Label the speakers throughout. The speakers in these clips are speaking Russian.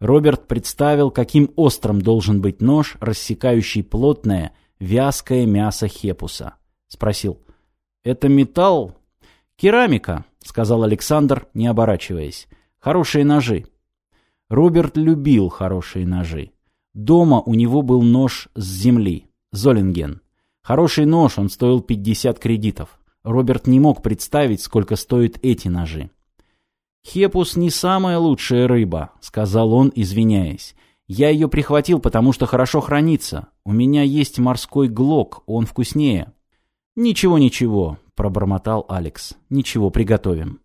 Speaker 1: Роберт представил, каким острым должен быть нож, рассекающий плотное, вязкое мясо хепуса. Спросил. «Это металл?» «Керамика», — сказал Александр, не оборачиваясь. «Хорошие ножи». Роберт любил хорошие ножи. Дома у него был нож с земли, Золинген. Хороший нож, он стоил 50 кредитов. Роберт не мог представить, сколько стоят эти ножи. «Хепус не самая лучшая рыба», — сказал он, извиняясь. «Я ее прихватил, потому что хорошо хранится. У меня есть морской глок, он вкуснее». «Ничего, ничего», — пробормотал Алекс. «Ничего, приготовим».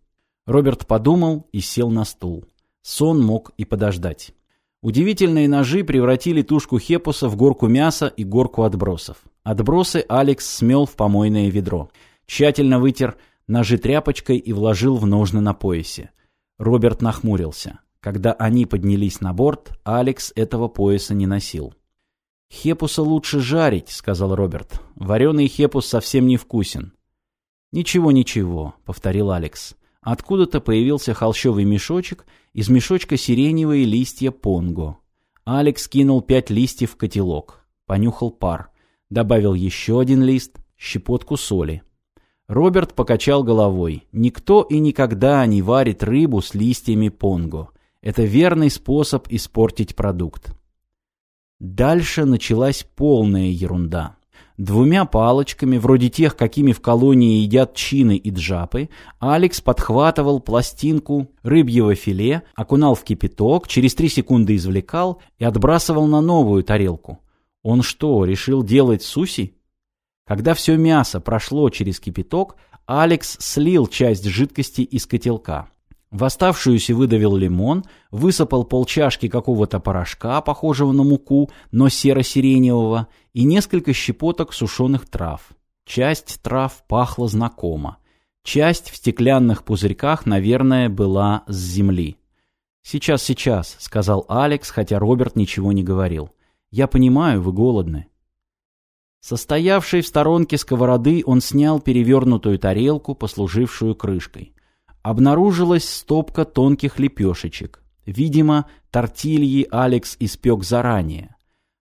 Speaker 1: Роберт подумал и сел на стул. Сон мог и подождать. Удивительные ножи превратили тушку хепуса в горку мяса и горку отбросов. Отбросы Алекс смел в помойное ведро. Тщательно вытер ножи тряпочкой и вложил в ножны на поясе. Роберт нахмурился. Когда они поднялись на борт, Алекс этого пояса не носил. «Хепуса лучше жарить», — сказал Роберт. «Вареный хепус совсем не вкусен». «Ничего, ничего», — повторил Алекс. Откуда-то появился холщовый мешочек, из мешочка сиреневые листья понго. Алекс кинул пять листьев в котелок, понюхал пар, добавил еще один лист, щепотку соли. Роберт покачал головой. Никто и никогда не варит рыбу с листьями понго. Это верный способ испортить продукт. Дальше началась полная ерунда. Двумя палочками, вроде тех, какими в колонии едят чины и джапы, Алекс подхватывал пластинку рыбьего филе, окунал в кипяток, через три секунды извлекал и отбрасывал на новую тарелку. Он что, решил делать суси? Когда все мясо прошло через кипяток, Алекс слил часть жидкости из котелка. В оставшуюся выдавил лимон, высыпал полчашки какого-то порошка, похожего на муку, но серо-сиреневого, и несколько щепоток сушеных трав. Часть трав пахла знакомо. Часть в стеклянных пузырьках, наверное, была с земли. «Сейчас, сейчас», — сказал Алекс, хотя Роберт ничего не говорил. «Я понимаю, вы голодны». Состоявшей в сторонке сковороды он снял перевернутую тарелку, послужившую крышкой. Обнаружилась стопка тонких лепешечек. Видимо, тортильи Алекс испек заранее.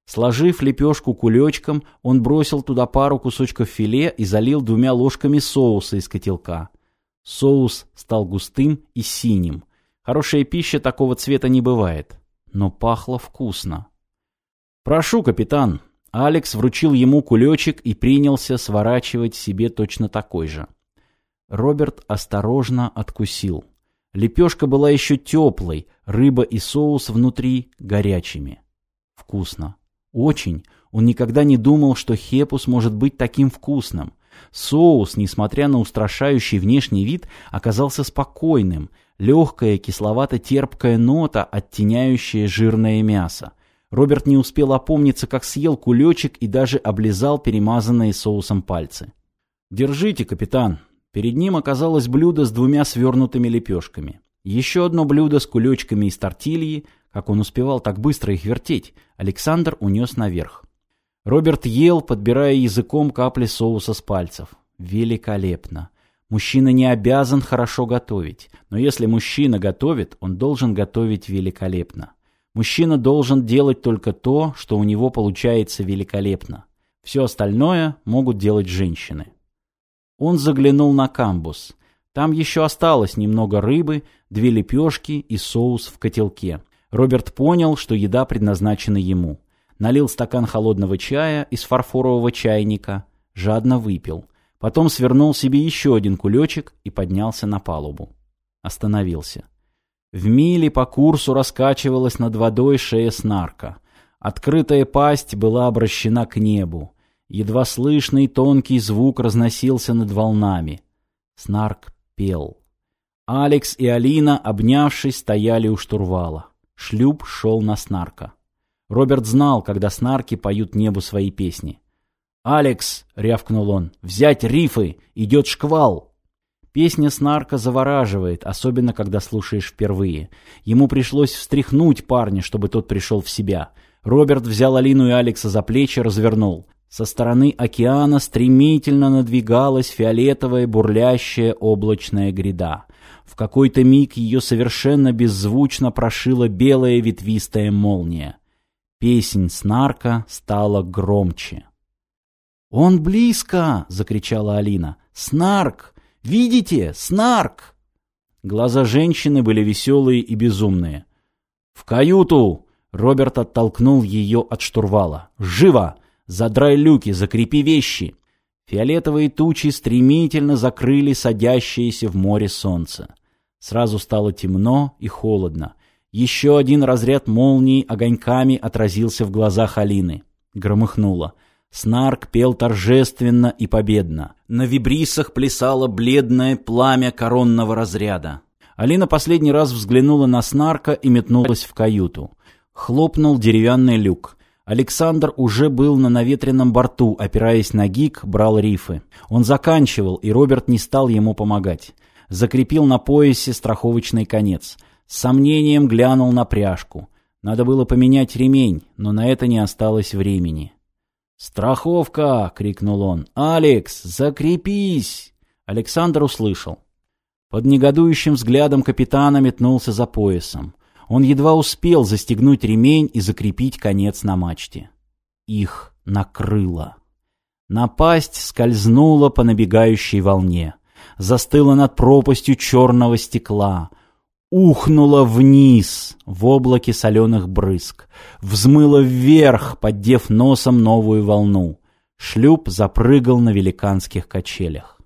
Speaker 1: Сложив лепешку кулечком, он бросил туда пару кусочков филе и залил двумя ложками соуса из котелка. Соус стал густым и синим. Хорошая пища такого цвета не бывает, но пахло вкусно. «Прошу, капитан», Алекс вручил ему кулечек и принялся сворачивать себе точно такой же. Роберт осторожно откусил. Лепешка была еще теплой, рыба и соус внутри горячими. Вкусно. Очень. Он никогда не думал, что хепус может быть таким вкусным. Соус, несмотря на устрашающий внешний вид, оказался спокойным. Легкая кисловато-терпкая нота, оттеняющая жирное мясо. Роберт не успел опомниться, как съел кулечек и даже облизал перемазанные соусом пальцы. «Держите, капитан». Перед ним оказалось блюдо с двумя свернутыми лепешками. Еще одно блюдо с кулечками из тортильи, как он успевал так быстро их вертеть, Александр унес наверх. Роберт ел, подбирая языком капли соуса с пальцев. Великолепно. Мужчина не обязан хорошо готовить, но если мужчина готовит, он должен готовить великолепно. Мужчина должен делать только то, что у него получается великолепно. Все остальное могут делать женщины. Он заглянул на камбус. Там еще осталось немного рыбы, две лепешки и соус в котелке. Роберт понял, что еда предназначена ему. Налил стакан холодного чая из фарфорового чайника, жадно выпил. Потом свернул себе еще один кулечек и поднялся на палубу. Остановился. В миле по курсу раскачивалась над водой шея снарка. Открытая пасть была обращена к небу. Едва слышный тонкий звук разносился над волнами. Снарк пел. Алекс и Алина, обнявшись, стояли у штурвала. Шлюп шел на снарка. Роберт знал, когда снарки поют небу свои песни. «Алекс!» — рявкнул он. «Взять рифы! Идет шквал!» Песня Снарка завораживает, особенно когда слушаешь впервые. Ему пришлось встряхнуть парня, чтобы тот пришел в себя. Роберт взял Алину и Алекса за плечи, развернул. Со стороны океана стремительно надвигалась фиолетовая бурлящая облачная гряда. В какой-то миг ее совершенно беззвучно прошила белая ветвистая молния. Песнь снарка стала громче. «Он близко!» — закричала Алина. «Снарк! Видите? Снарк!» Глаза женщины были веселые и безумные. «В каюту!» — Роберт оттолкнул ее от штурвала. «Живо! Задрай люки, закрепи вещи!» Фиолетовые тучи стремительно закрыли садящееся в море солнце. Сразу стало темно и холодно. Еще один разряд молний огоньками отразился в глазах Алины. Громыхнуло. Снарк пел торжественно и победно. На вибрисах плясало бледное пламя коронного разряда. Алина последний раз взглянула на Снарка и метнулась в каюту. Хлопнул деревянный люк. Александр уже был на наветренном борту, опираясь на гик, брал рифы. Он заканчивал, и Роберт не стал ему помогать. Закрепил на поясе страховочный конец. С сомнением глянул на пряжку. Надо было поменять ремень, но на это не осталось времени. «Страховка!» — крикнул он. «Алекс, закрепись!» Александр услышал. Под негодующим взглядом капитана метнулся за поясом. Он едва успел застегнуть ремень и закрепить конец на мачте. Их накрыло. Напасть скользнула по набегающей волне. Застыла над пропастью черного стекла — ухнула вниз в облаке соленых брызг, взмыла вверх, поддев носом новую волну. Шлюп запрыгал на великанских качелях.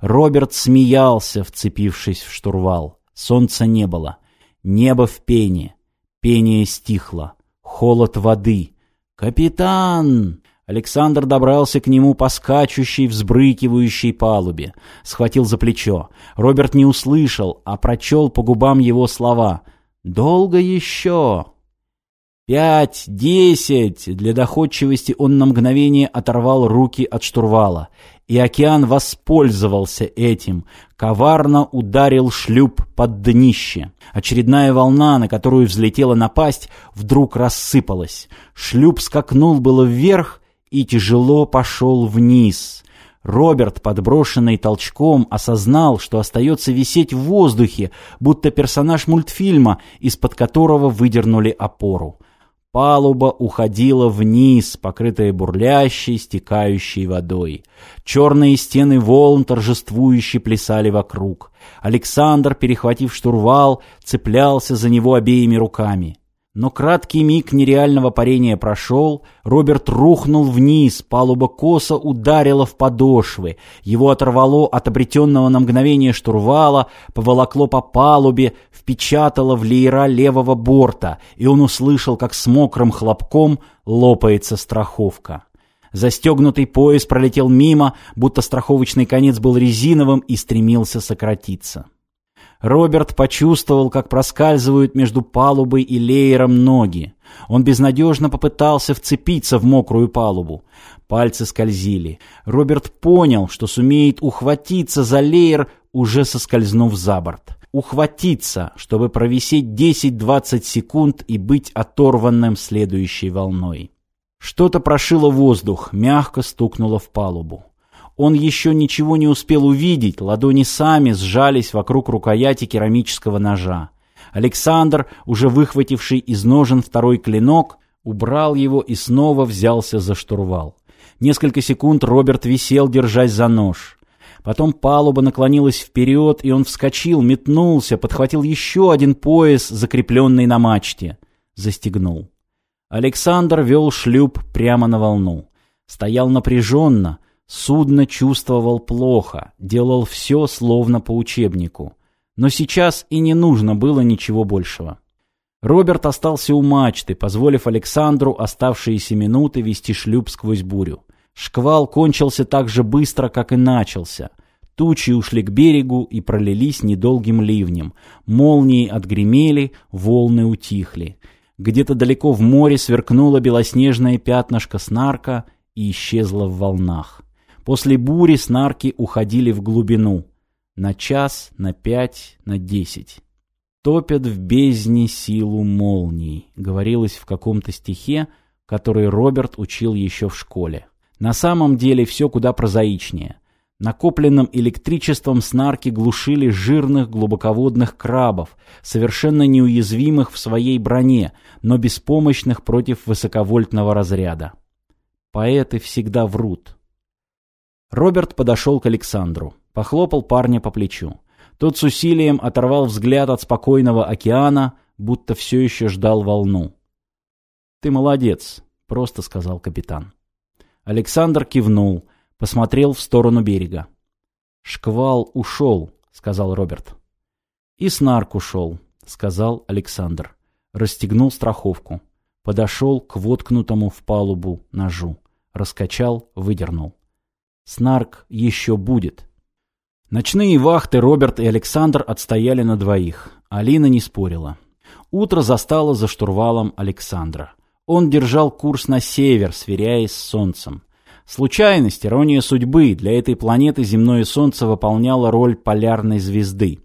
Speaker 1: Роберт смеялся, вцепившись в штурвал. Солнца не было. Небо в пене. Пение стихло. Холод воды. «Капитан!» Александр добрался к нему по скачущей, взбрыкивающей палубе. Схватил за плечо. Роберт не услышал, а прочел по губам его слова. «Долго еще?» «Пять, десять!» Для доходчивости он на мгновение оторвал руки от штурвала. И океан воспользовался этим. Коварно ударил шлюп под днище. Очередная волна, на которую взлетела напасть, вдруг рассыпалась. Шлюп скакнул было вверх, и тяжело пошел вниз. Роберт, подброшенный толчком, осознал, что остается висеть в воздухе, будто персонаж мультфильма, из-под которого выдернули опору. Палуба уходила вниз, покрытая бурлящей, стекающей водой. Черные стены волн торжествующе плясали вокруг. Александр, перехватив штурвал, цеплялся за него обеими руками. Но краткий миг нереального парения прошел, Роберт рухнул вниз, палуба косо ударила в подошвы, его оторвало от обретенного на мгновение штурвала, поволокло по палубе, впечатало в леера левого борта, и он услышал, как с мокрым хлопком лопается страховка. Застегнутый пояс пролетел мимо, будто страховочный конец был резиновым и стремился сократиться. Роберт почувствовал, как проскальзывают между палубой и леером ноги. Он безнадежно попытался вцепиться в мокрую палубу. Пальцы скользили. Роберт понял, что сумеет ухватиться за леер, уже соскользнув за борт. Ухватиться, чтобы провисеть 10-20 секунд и быть оторванным следующей волной. Что-то прошило воздух, мягко стукнуло в палубу. Он еще ничего не успел увидеть, ладони сами сжались вокруг рукояти керамического ножа. Александр, уже выхвативший из ножен второй клинок, убрал его и снова взялся за штурвал. Несколько секунд Роберт висел, держась за нож. Потом палуба наклонилась вперед, и он вскочил, метнулся, подхватил еще один пояс, закрепленный на мачте. Застегнул. Александр вел шлюп прямо на волну. Стоял напряженно, Судно чувствовал плохо, делал все словно по учебнику. Но сейчас и не нужно было ничего большего. Роберт остался у мачты, позволив Александру оставшиеся минуты вести шлюп сквозь бурю. Шквал кончился так же быстро, как и начался. Тучи ушли к берегу и пролились недолгим ливнем. Молнии отгремели, волны утихли. Где-то далеко в море сверкнуло белоснежное пятнышко снарка и исчезло в волнах. После бури снарки уходили в глубину. На час, на пять, на десять. «Топят в бездне силу молний», — говорилось в каком-то стихе, который Роберт учил еще в школе. На самом деле все куда прозаичнее. Накопленным электричеством снарки глушили жирных глубоководных крабов, совершенно неуязвимых в своей броне, но беспомощных против высоковольтного разряда. Поэты всегда врут. Роберт подошел к Александру, похлопал парня по плечу. Тот с усилием оторвал взгляд от спокойного океана, будто все еще ждал волну. «Ты молодец», — просто сказал капитан. Александр кивнул, посмотрел в сторону берега. «Шквал ушел», — сказал Роберт. «И снарк ушел», — сказал Александр. Расстегнул страховку. Подошел к воткнутому в палубу ножу. Раскачал, выдернул. «Снарк еще будет». Ночные вахты Роберт и Александр отстояли на двоих. Алина не спорила. Утро застало за штурвалом Александра. Он держал курс на север, сверяясь с солнцем. Случайность, ирония судьбы, для этой планеты земное солнце выполняло роль полярной звезды.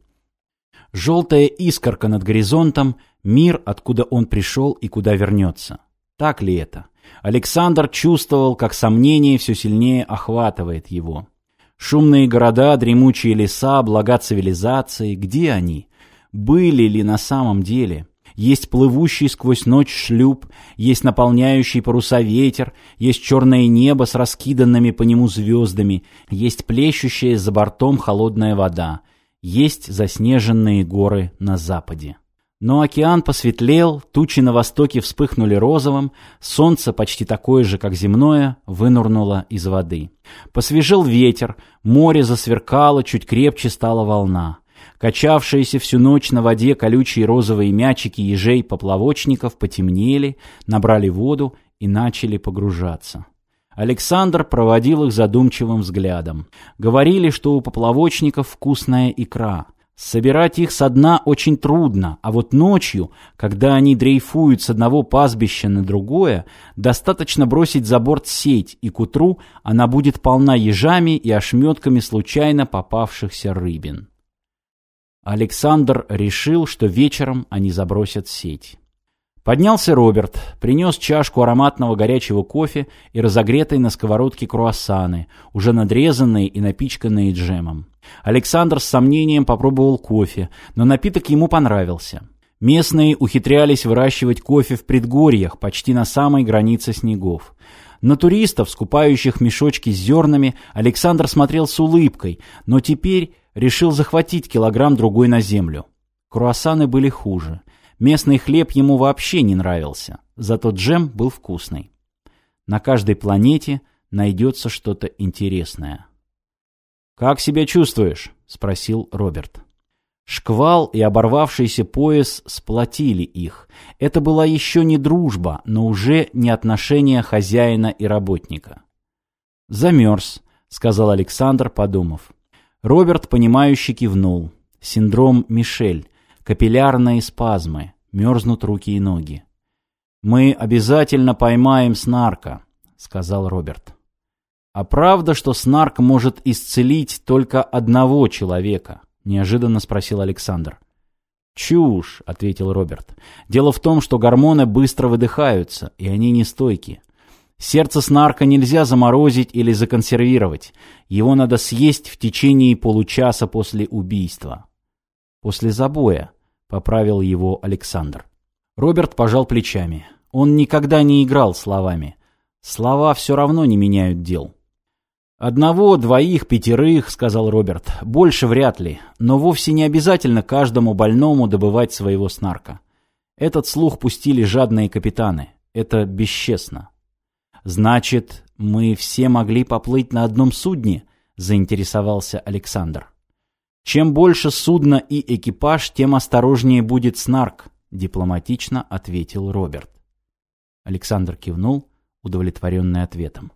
Speaker 1: Желтая искорка над горизонтом — мир, откуда он пришел и куда вернется. Так ли это? Александр чувствовал, как сомнение все сильнее охватывает его. Шумные города, дремучие леса, блага цивилизации — где они? Были ли на самом деле? Есть плывущий сквозь ночь шлюп, есть наполняющий паруса ветер, есть черное небо с раскиданными по нему звездами, есть плещущая за бортом холодная вода, есть заснеженные горы на западе. Но океан посветлел, тучи на востоке вспыхнули розовым, солнце, почти такое же, как земное, вынурнуло из воды. Посвежел ветер, море засверкало, чуть крепче стала волна. Качавшиеся всю ночь на воде колючие розовые мячики ежей-поплавочников потемнели, набрали воду и начали погружаться. Александр проводил их задумчивым взглядом. Говорили, что у поплавочников вкусная икра. Собирать их со дна очень трудно, а вот ночью, когда они дрейфуют с одного пастбища на другое, достаточно бросить за борт сеть, и к утру она будет полна ежами и ошметками случайно попавшихся рыбин. Александр решил, что вечером они забросят сеть. Поднялся Роберт, принес чашку ароматного горячего кофе и разогретые на сковородке круассаны, уже надрезанные и напичканные джемом. Александр с сомнением попробовал кофе, но напиток ему понравился. Местные ухитрялись выращивать кофе в предгорьях, почти на самой границе снегов. На туристов, скупающих мешочки с зернами, Александр смотрел с улыбкой, но теперь решил захватить килограмм другой на землю. Круассаны были хуже. Местный хлеб ему вообще не нравился, зато джем был вкусный. На каждой планете найдется что-то интересное. «Как себя чувствуешь?» — спросил Роберт. Шквал и оборвавшийся пояс сплотили их. Это была еще не дружба, но уже не отношения хозяина и работника. «Замерз», — сказал Александр, подумав. Роберт, понимающе кивнул. Синдром Мишель. Капиллярные спазмы. Мерзнут руки и ноги. «Мы обязательно поймаем снарка», — сказал Роберт. «А правда, что снарк может исцелить только одного человека?» — неожиданно спросил Александр. «Чушь», — ответил Роберт. «Дело в том, что гормоны быстро выдыхаются, и они нестойкие. Сердце снарка нельзя заморозить или законсервировать. Его надо съесть в течение получаса после убийства. После забоя, поправил его Александр. Роберт пожал плечами. Он никогда не играл словами. Слова все равно не меняют дел. «Одного, двоих, пятерых», — сказал Роберт. «Больше вряд ли. Но вовсе не обязательно каждому больному добывать своего снарка. Этот слух пустили жадные капитаны. Это бесчестно». «Значит, мы все могли поплыть на одном судне?» — заинтересовался Александр. «Чем больше судно и экипаж, тем осторожнее будет снарк», — дипломатично ответил Роберт. Александр кивнул, удовлетворенный ответом.